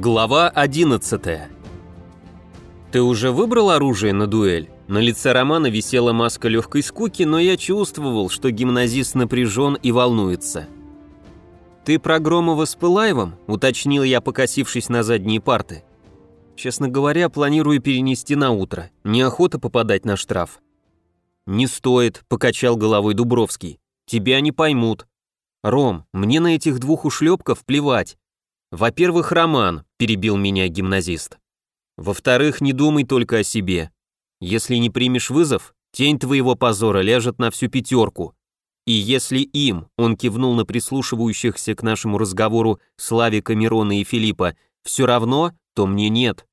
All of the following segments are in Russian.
Глава 11 «Ты уже выбрал оружие на дуэль?» На лице Романа висела маска легкой скуки, но я чувствовал, что гимназист напряжен и волнуется. «Ты про Громова с Пылаевым?» – уточнил я, покосившись на задние парты. «Честно говоря, планирую перенести на утро. Неохота попадать на штраф». «Не стоит», – покачал головой Дубровский. «Тебя не поймут». «Ром, мне на этих двух ушлепков плевать. «Во-первых, Роман», — перебил меня гимназист. «Во-вторых, не думай только о себе. Если не примешь вызов, тень твоего позора ляжет на всю пятерку. И если им, он кивнул на прислушивающихся к нашему разговору Славика, Мирона и Филиппа, все равно, то мне нет».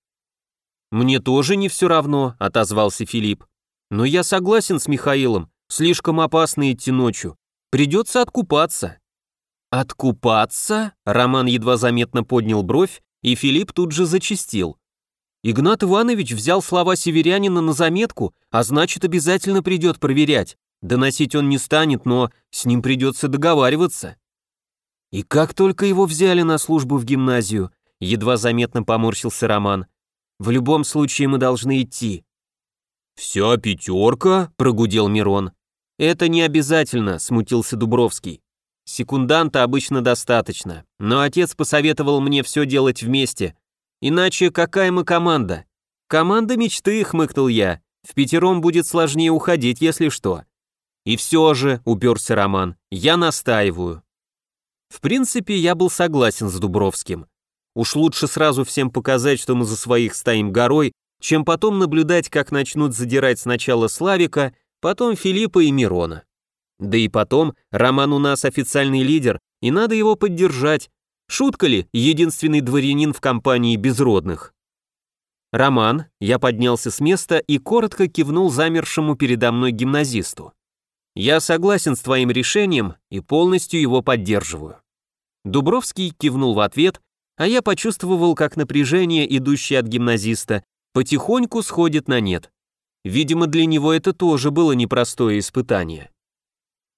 «Мне тоже не все равно», — отозвался Филипп. «Но я согласен с Михаилом, слишком опасно идти ночью. Придется откупаться». «Откупаться?» Роман едва заметно поднял бровь, и Филипп тут же зачистил. Игнат Иванович взял слова северянина на заметку, а значит, обязательно придет проверять. Доносить он не станет, но с ним придется договариваться. И как только его взяли на службу в гимназию, едва заметно поморщился Роман. В любом случае мы должны идти. «Вся пятерка?» – прогудел Мирон. «Это не обязательно», – смутился Дубровский. Секунданта обычно достаточно, но отец посоветовал мне все делать вместе. Иначе какая мы команда? Команда мечты, хмыкнул я. В пятером будет сложнее уходить, если что. И все же, уперся Роман, я настаиваю. В принципе, я был согласен с Дубровским. Уж лучше сразу всем показать, что мы за своих стоим горой, чем потом наблюдать, как начнут задирать сначала Славика, потом Филиппа и Мирона. Да и потом, Роман у нас официальный лидер, и надо его поддержать. Шутка ли, единственный дворянин в компании безродных? Роман, я поднялся с места и коротко кивнул замершему передо мной гимназисту. Я согласен с твоим решением и полностью его поддерживаю. Дубровский кивнул в ответ, а я почувствовал, как напряжение, идущее от гимназиста, потихоньку сходит на нет. Видимо, для него это тоже было непростое испытание.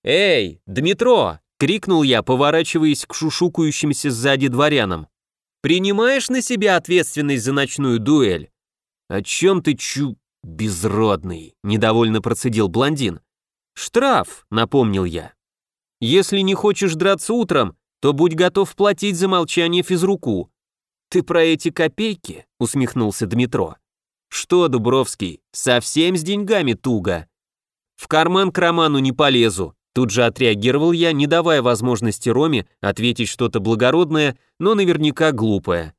«Эй, Дмитро!» — крикнул я, поворачиваясь к шушукающимся сзади дворянам. «Принимаешь на себя ответственность за ночную дуэль?» «О чем ты чу... безродный?» — недовольно процедил блондин. «Штраф», — напомнил я. «Если не хочешь драться утром, то будь готов платить за молчание физруку». «Ты про эти копейки?» — усмехнулся Дмитро. «Что, Дубровский, совсем с деньгами туго?» «В карман к Роману не полезу. Тут же отреагировал я, не давая возможности Роме ответить что-то благородное, но наверняка глупое.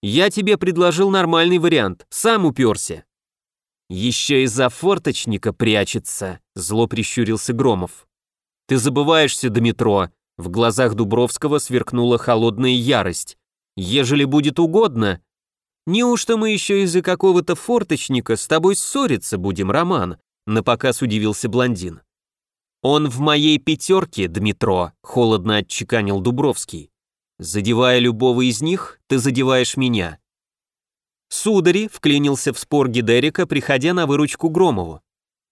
«Я тебе предложил нормальный вариант, сам уперся». «Еще из-за форточника прячется», — зло прищурился Громов. «Ты забываешься, Дмитро», — в глазах Дубровского сверкнула холодная ярость. «Ежели будет угодно...» «Неужто мы еще из-за какого-то форточника с тобой ссориться будем, Роман?» — напоказ удивился блондин. «Он в моей пятерке, Дмитро», — холодно отчеканил Дубровский. «Задевая любого из них, ты задеваешь меня». Судари вклинился в спор Гидерика, приходя на выручку Громову.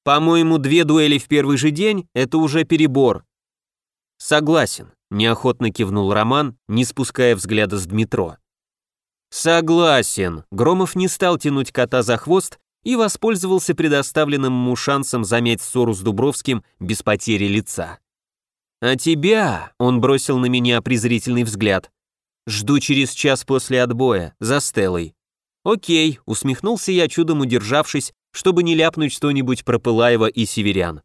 «По-моему, две дуэли в первый же день — это уже перебор». «Согласен», — неохотно кивнул Роман, не спуская взгляда с Дмитро. «Согласен», — Громов не стал тянуть кота за хвост и воспользовался предоставленным ему шансом замять ссору с Дубровским без потери лица. «А тебя», — он бросил на меня презрительный взгляд, «жду через час после отбоя, за Стеллой». «Окей», — усмехнулся я, чудом удержавшись, чтобы не ляпнуть что-нибудь про Пылаева и северян.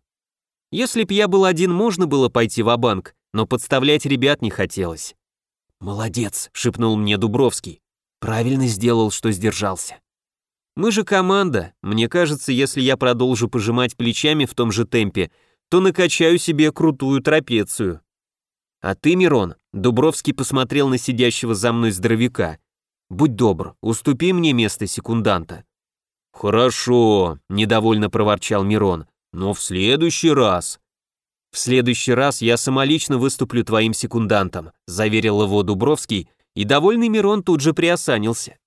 Если б я был один, можно было пойти в банк но подставлять ребят не хотелось. «Молодец», — шепнул мне Дубровский. «Правильно сделал, что сдержался». Мы же команда. Мне кажется, если я продолжу пожимать плечами в том же темпе, то накачаю себе крутую трапецию. А ты, Мирон, Дубровский посмотрел на сидящего за мной здоровяка. Будь добр, уступи мне место секунданта. Хорошо, недовольно проворчал Мирон, но в следующий раз. В следующий раз я самолично выступлю твоим секундантом, заверил его Дубровский, и довольный Мирон тут же приосанился.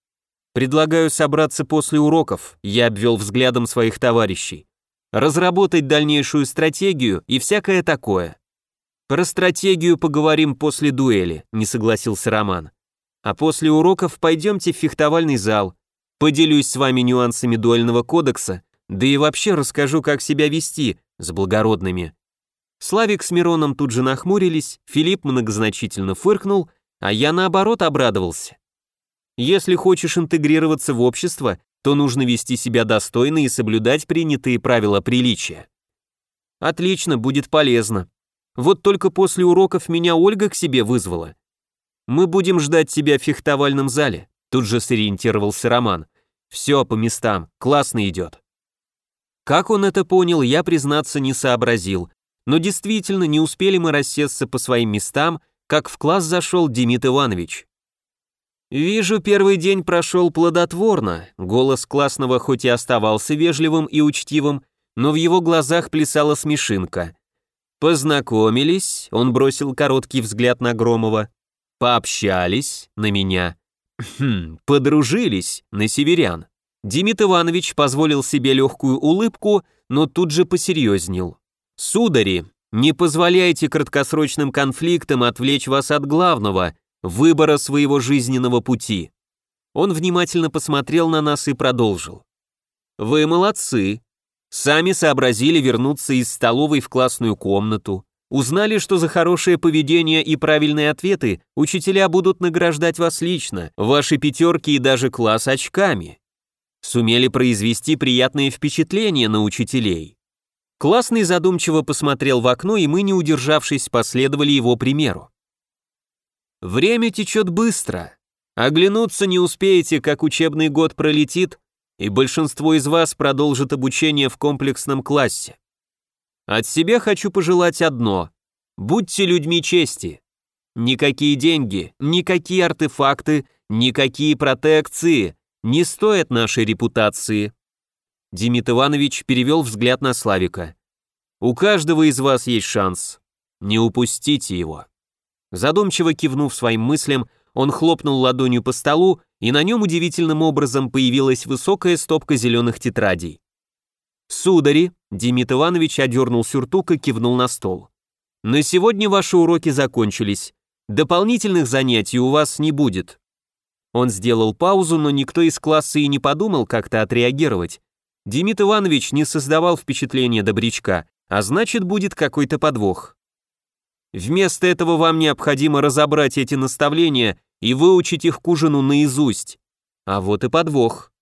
Предлагаю собраться после уроков, я обвел взглядом своих товарищей. Разработать дальнейшую стратегию и всякое такое. Про стратегию поговорим после дуэли, не согласился Роман. А после уроков пойдемте в фехтовальный зал. Поделюсь с вами нюансами дуэльного кодекса, да и вообще расскажу, как себя вести с благородными. Славик с Мироном тут же нахмурились, Филипп многозначительно фыркнул, а я наоборот обрадовался. Если хочешь интегрироваться в общество, то нужно вести себя достойно и соблюдать принятые правила приличия. Отлично, будет полезно. Вот только после уроков меня Ольга к себе вызвала. Мы будем ждать тебя в фехтовальном зале. Тут же сориентировался Роман. Все по местам, классно идет. Как он это понял, я, признаться, не сообразил. Но действительно, не успели мы рассесться по своим местам, как в класс зашел Демид Иванович. «Вижу, первый день прошел плодотворно», голос классного хоть и оставался вежливым и учтивым, но в его глазах плясала смешинка. «Познакомились», он бросил короткий взгляд на Громова, «пообщались» на меня, «Хм, подружились» на северян. Демид Иванович позволил себе легкую улыбку, но тут же посерьезнел. «Судари, не позволяйте краткосрочным конфликтам отвлечь вас от главного, выбора своего жизненного пути». Он внимательно посмотрел на нас и продолжил. «Вы молодцы. Сами сообразили вернуться из столовой в классную комнату, Узнали, что за хорошее поведение и правильные ответы учителя будут награждать вас лично, ваши пятерки и даже класс очками сумели произвести приятные впечатления на учителей. Классный задумчиво посмотрел в окно, и мы, не удержавшись, последовали его примеру. Время течет быстро. Оглянуться не успеете, как учебный год пролетит, и большинство из вас продолжит обучение в комплексном классе. От себя хочу пожелать одно. Будьте людьми чести. Никакие деньги, никакие артефакты, никакие протекции не стоят нашей репутации. Демид Иванович перевел взгляд на Славика. У каждого из вас есть шанс. Не упустите его. Задумчиво кивнув своим мыслям, он хлопнул ладонью по столу, и на нем удивительным образом появилась высокая стопка зеленых тетрадей. «Судари», — Демид Иванович одернул сюртук и кивнул на стол. «На сегодня ваши уроки закончились. Дополнительных занятий у вас не будет. Он сделал паузу, но никто из класса и не подумал как-то отреагировать. Демид Иванович не создавал впечатления добрячка, а значит, будет какой-то подвох. Вместо этого вам необходимо разобрать эти наставления и выучить их к ужину наизусть. А вот и подвох.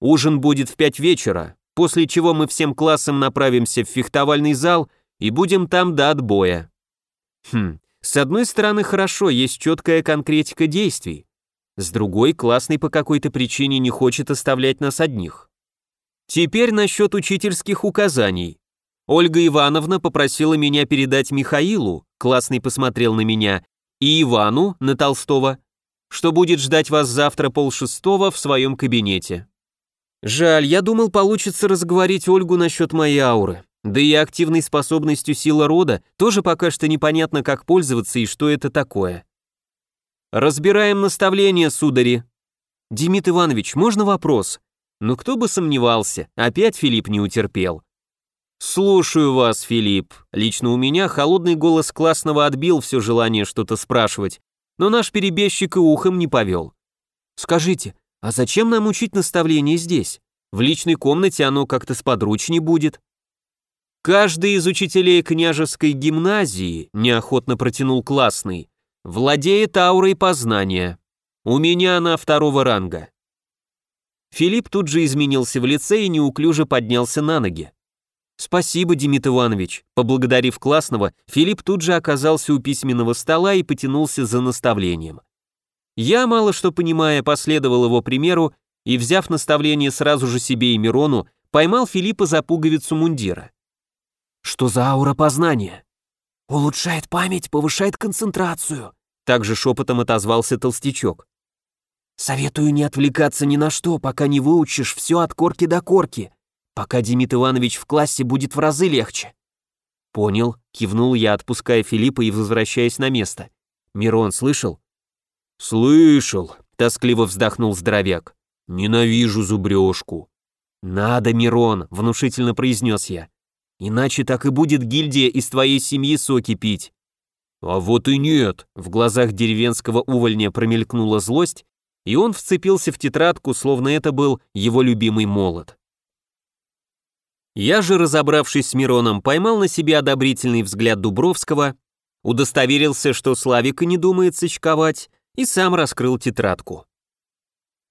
Ужин будет в пять вечера, после чего мы всем классом направимся в фехтовальный зал и будем там до отбоя. Хм, с одной стороны хорошо, есть четкая конкретика действий. С другой, классный по какой-то причине не хочет оставлять нас одних. Теперь насчет учительских указаний. Ольга Ивановна попросила меня передать Михаилу, классный посмотрел на меня, и Ивану, на Толстого, что будет ждать вас завтра полшестого в своем кабинете. Жаль, я думал, получится разговорить Ольгу насчет моей ауры. Да и активной способностью сила рода тоже пока что непонятно, как пользоваться и что это такое. «Разбираем наставления, судари». «Демид Иванович, можно вопрос?» Ну кто бы сомневался, опять Филипп не утерпел. «Слушаю вас, Филипп». Лично у меня холодный голос классного отбил все желание что-то спрашивать, но наш перебежчик и ухом не повел. «Скажите, а зачем нам учить наставления здесь? В личной комнате оно как-то сподручней будет». «Каждый из учителей княжеской гимназии», неохотно протянул классный, Владеет аурой познания. У меня она второго ранга. Филипп тут же изменился в лице и неуклюже поднялся на ноги. «Спасибо, Демид Иванович». Поблагодарив классного, Филипп тут же оказался у письменного стола и потянулся за наставлением. Я, мало что понимая, последовал его примеру и, взяв наставление сразу же себе и Мирону, поймал Филиппа за пуговицу мундира. «Что за аура познания?» «Улучшает память, повышает концентрацию», также шепотом отозвался толстячок. «Советую не отвлекаться ни на что, пока не выучишь все от корки до корки. Пока Демид Иванович в классе будет в разы легче». «Понял», — кивнул я, отпуская Филиппа и возвращаясь на место. «Мирон, слышал?» «Слышал», — тоскливо вздохнул здоровяк. «Ненавижу зубрежку». «Надо, Мирон», — внушительно произнес я. Иначе так и будет гильдия из твоей семьи соки пить. А вот и нет. В глазах деревенского увольня промелькнула злость, и он вцепился в тетрадку, словно это был его любимый молот. Я же, разобравшись с Мироном, поймал на себе одобрительный взгляд Дубровского, удостоверился, что Славик и не думает сочковать, и сам раскрыл тетрадку.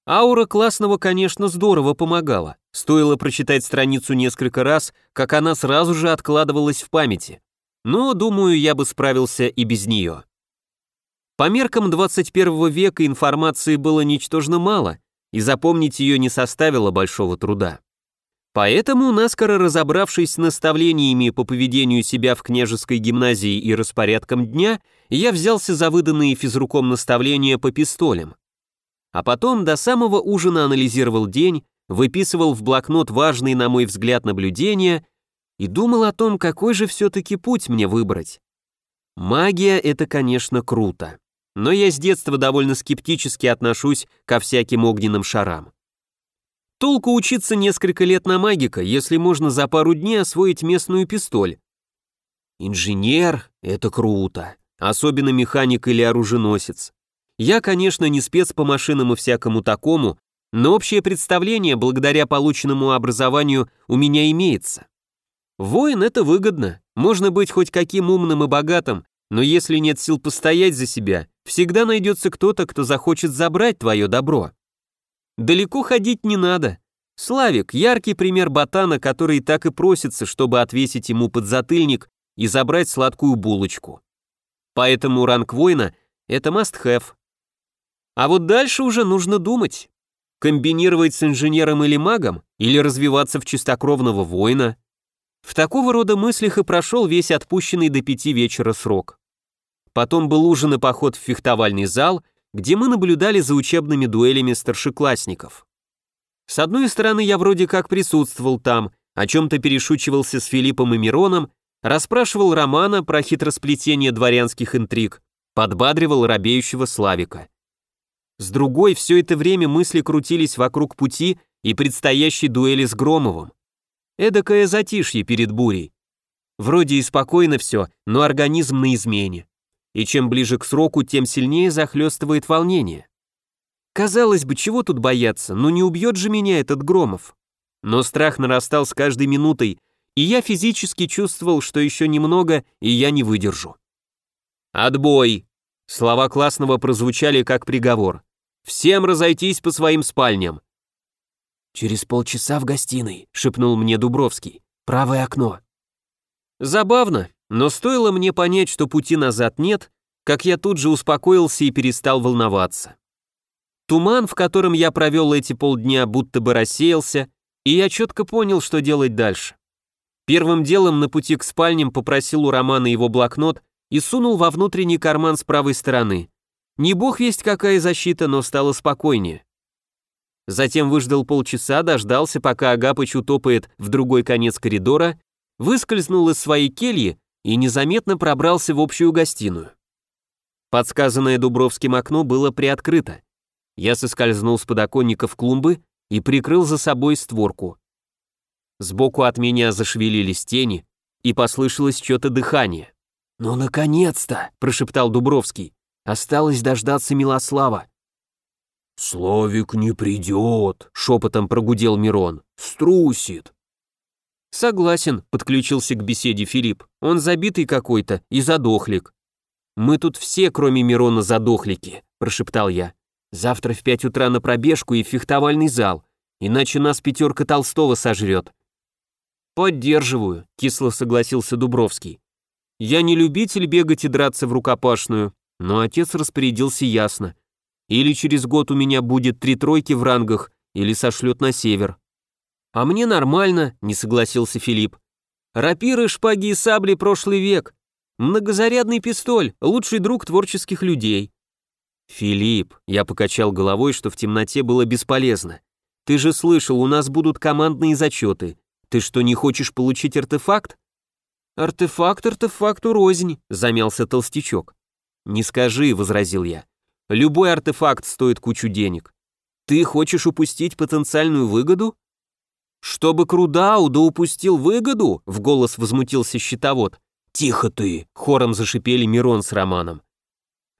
Аура классного, конечно, здорово помогала. Стоило прочитать страницу несколько раз, как она сразу же откладывалась в памяти. Но, думаю, я бы справился и без нее. По меркам 21 века информации было ничтожно мало, и запомнить ее не составило большого труда. Поэтому, наскоро разобравшись с наставлениями по поведению себя в княжеской гимназии и распорядком дня, я взялся за выданные физруком наставления по пистолям. А потом до самого ужина анализировал день, выписывал в блокнот важные, на мой взгляд, наблюдения и думал о том, какой же все-таки путь мне выбрать. Магия — это, конечно, круто, но я с детства довольно скептически отношусь ко всяким огненным шарам. Толку учиться несколько лет на магика, если можно за пару дней освоить местную пистоль. Инженер — это круто, особенно механик или оруженосец. Я, конечно, не спец по машинам и всякому такому, но общее представление, благодаря полученному образованию, у меня имеется. Воин — это выгодно, можно быть хоть каким умным и богатым, но если нет сил постоять за себя, всегда найдется кто-то, кто захочет забрать твое добро. Далеко ходить не надо. Славик – яркий пример ботана, который так и просится, чтобы отвесить ему подзатыльник и забрать сладкую булочку. Поэтому ранг воина – это must-have. А вот дальше уже нужно думать. Комбинировать с инженером или магом, или развиваться в чистокровного воина. В такого рода мыслях и прошел весь отпущенный до пяти вечера срок. Потом был ужин и поход в фехтовальный зал – где мы наблюдали за учебными дуэлями старшеклассников. С одной стороны, я вроде как присутствовал там, о чем-то перешучивался с Филиппом и Мироном, расспрашивал Романа про хитросплетение дворянских интриг, подбадривал робеющего Славика. С другой, все это время мысли крутились вокруг пути и предстоящей дуэли с Громовым. Эдакое затишье перед бурей. Вроде и спокойно все, но организм на измене и чем ближе к сроку, тем сильнее захлестывает волнение. Казалось бы, чего тут бояться, ну не убьет же меня этот Громов. Но страх нарастал с каждой минутой, и я физически чувствовал, что еще немного, и я не выдержу. «Отбой!» Слова классного прозвучали как приговор. «Всем разойтись по своим спальням!» «Через полчаса в гостиной», — шепнул мне Дубровский. «Правое окно». Забавно, но стоило мне понять, что пути назад нет, как я тут же успокоился и перестал волноваться. Туман, в котором я провел эти полдня, будто бы рассеялся, и я четко понял, что делать дальше. Первым делом на пути к спальням попросил у Романа его блокнот и сунул во внутренний карман с правой стороны. Не бог весть какая защита, но стало спокойнее. Затем выждал полчаса, дождался, пока Агапыч утопает в другой конец коридора, выскользнул из своей кельи и незаметно пробрался в общую гостиную. Подсказанное Дубровским окно было приоткрыто. Я соскользнул с подоконника в клумбы и прикрыл за собой створку. Сбоку от меня зашевелились тени, и послышалось что-то дыхание. «Ну, наконец-то!» – прошептал Дубровский. «Осталось дождаться Милослава». «Словик не придет», — шепотом прогудел Мирон. «Струсит». «Согласен», — подключился к беседе Филипп. «Он забитый какой-то и задохлик». «Мы тут все, кроме Мирона, задохлики», — прошептал я. «Завтра в пять утра на пробежку и в фехтовальный зал, иначе нас пятерка Толстого сожрет». «Поддерживаю», — кисло согласился Дубровский. «Я не любитель бегать и драться в рукопашную, но отец распорядился ясно. Или через год у меня будет три тройки в рангах, или сошлет на север». «А мне нормально», — не согласился Филипп. «Рапиры, шпаги и сабли прошлый век. Многозарядный пистоль, лучший друг творческих людей». «Филипп», — я покачал головой, что в темноте было бесполезно. «Ты же слышал, у нас будут командные зачеты. Ты что, не хочешь получить артефакт?» «Артефакт артефакту рознь», — замялся толстячок. «Не скажи», — возразил я. «Любой артефакт стоит кучу денег. Ты хочешь упустить потенциальную выгоду? «Чтобы Крудау да упустил выгоду?» — в голос возмутился щитовод. «Тихо ты!» — хором зашипели Мирон с Романом.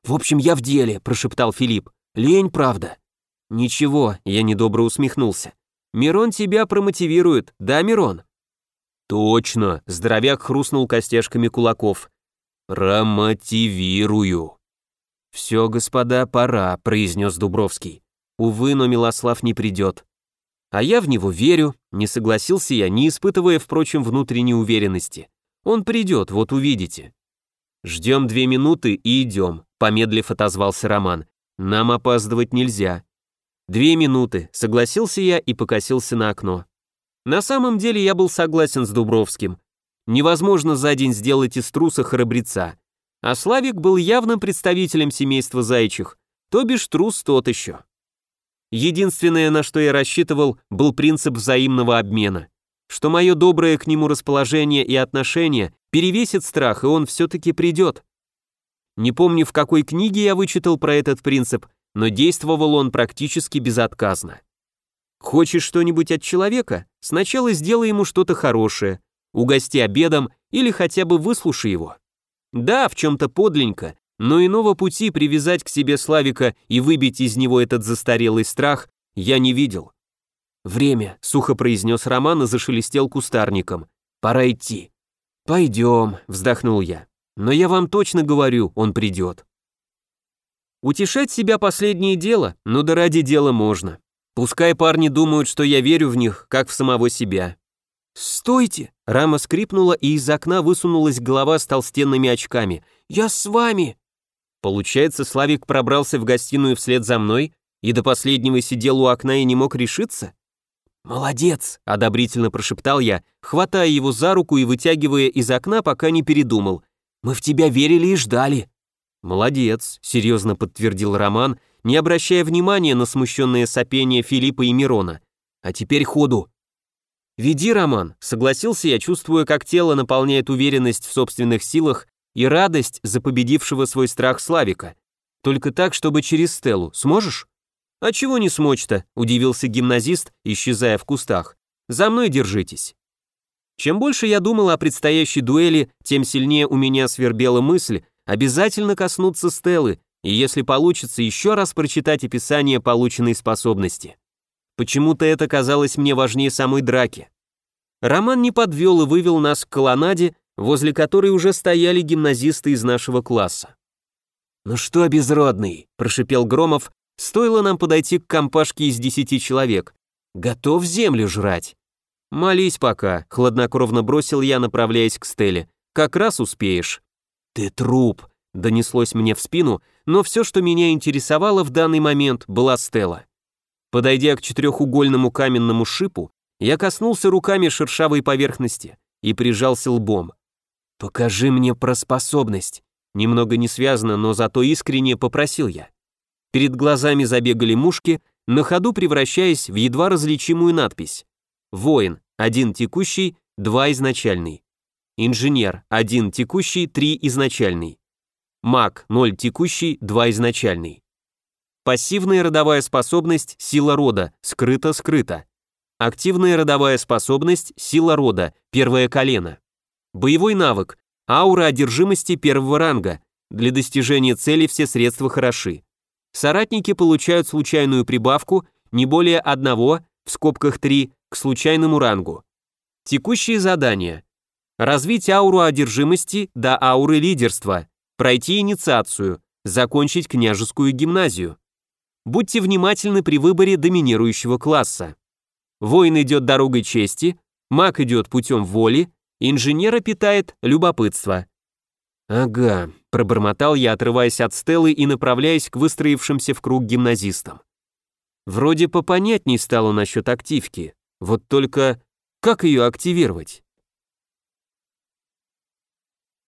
«В общем, я в деле», — прошептал Филипп. «Лень, правда». «Ничего», — я недобро усмехнулся. «Мирон тебя промотивирует, да, Мирон?» «Точно», — здоровяк хрустнул костяшками кулаков. «Промотивирую». «Все, господа, пора», — произнес Дубровский. «Увы, но Милослав не придет». А я в него верю, не согласился я, не испытывая, впрочем, внутренней уверенности. Он придет, вот увидите. Ждем две минуты и идем, помедлив отозвался Роман. Нам опаздывать нельзя. Две минуты, согласился я и покосился на окно. На самом деле я был согласен с Дубровским. Невозможно за день сделать из труса храбреца. А Славик был явным представителем семейства зайчих, то бишь трус тот еще. Единственное, на что я рассчитывал, был принцип взаимного обмена что мое доброе к нему расположение и отношение перевесит страх, и он все-таки придет. Не помню, в какой книге я вычитал про этот принцип, но действовал он практически безотказно. Хочешь что-нибудь от человека? Сначала сделай ему что-то хорошее, угости обедом или хотя бы выслушай его. Да, в чем-то подленько, но иного пути привязать к себе Славика и выбить из него этот застарелый страх я не видел. «Время», — сухо произнес Роман и зашелестел кустарником. «Пора идти». «Пойдем», — вздохнул я. «Но я вам точно говорю, он придет». Утешать себя последнее дело, но да ради дела можно. Пускай парни думают, что я верю в них, как в самого себя. «Стойте!» — рама скрипнула, и из окна высунулась голова с толстенными очками. «Я с вами!» Получается, Славик пробрался в гостиную вслед за мной и до последнего сидел у окна и не мог решиться? «Молодец!» — одобрительно прошептал я, хватая его за руку и вытягивая из окна, пока не передумал. «Мы в тебя верили и ждали!» «Молодец!» — серьезно подтвердил Роман, не обращая внимания на смущенное сопение Филиппа и Мирона. «А теперь ходу!» «Веди, Роман!» — согласился я, чувствуя, как тело наполняет уверенность в собственных силах и радость за победившего свой страх Славика. «Только так, чтобы через Стеллу. Сможешь?» «А чего не смочь-то?» – удивился гимназист, исчезая в кустах. «За мной держитесь». Чем больше я думал о предстоящей дуэли, тем сильнее у меня свербела мысль обязательно коснуться Стеллы и, если получится, еще раз прочитать описание полученной способности. Почему-то это казалось мне важнее самой драки. Роман не подвел и вывел нас к колоннаде, возле которой уже стояли гимназисты из нашего класса. «Ну что, безродный?» – прошипел Громов, Стоило нам подойти к компашке из десяти человек. Готов землю жрать. Молись пока, хладнокровно бросил я, направляясь к Стелле. Как раз успеешь. Ты труп, донеслось мне в спину, но все, что меня интересовало в данный момент, была Стелла. Подойдя к четырехугольному каменному шипу, я коснулся руками шершавой поверхности и прижался лбом. «Покажи мне про способность», немного не связано, но зато искренне попросил я. Перед глазами забегали мушки, на ходу превращаясь в едва различимую надпись. Воин, один текущий, два изначальный. Инженер, один текущий, три изначальный. Маг, ноль текущий, два изначальный. Пассивная родовая способность сила рода, скрыто-скрыто. Активная родовая способность сила рода, первое колено. Боевой навык, аура одержимости первого ранга. Для достижения цели все средства хороши соратники получают случайную прибавку не более одного, в скобках 3, к случайному рангу. Текущие задания. Развить ауру одержимости до ауры лидерства, пройти инициацию, закончить княжескую гимназию. Будьте внимательны при выборе доминирующего класса. Воин идет дорогой чести, маг идет путем воли, инженера питает любопытство. Ага, Пробормотал я, отрываясь от Стеллы и направляясь к выстроившимся в круг гимназистам. Вроде попонятней стало насчет активки. Вот только как ее активировать?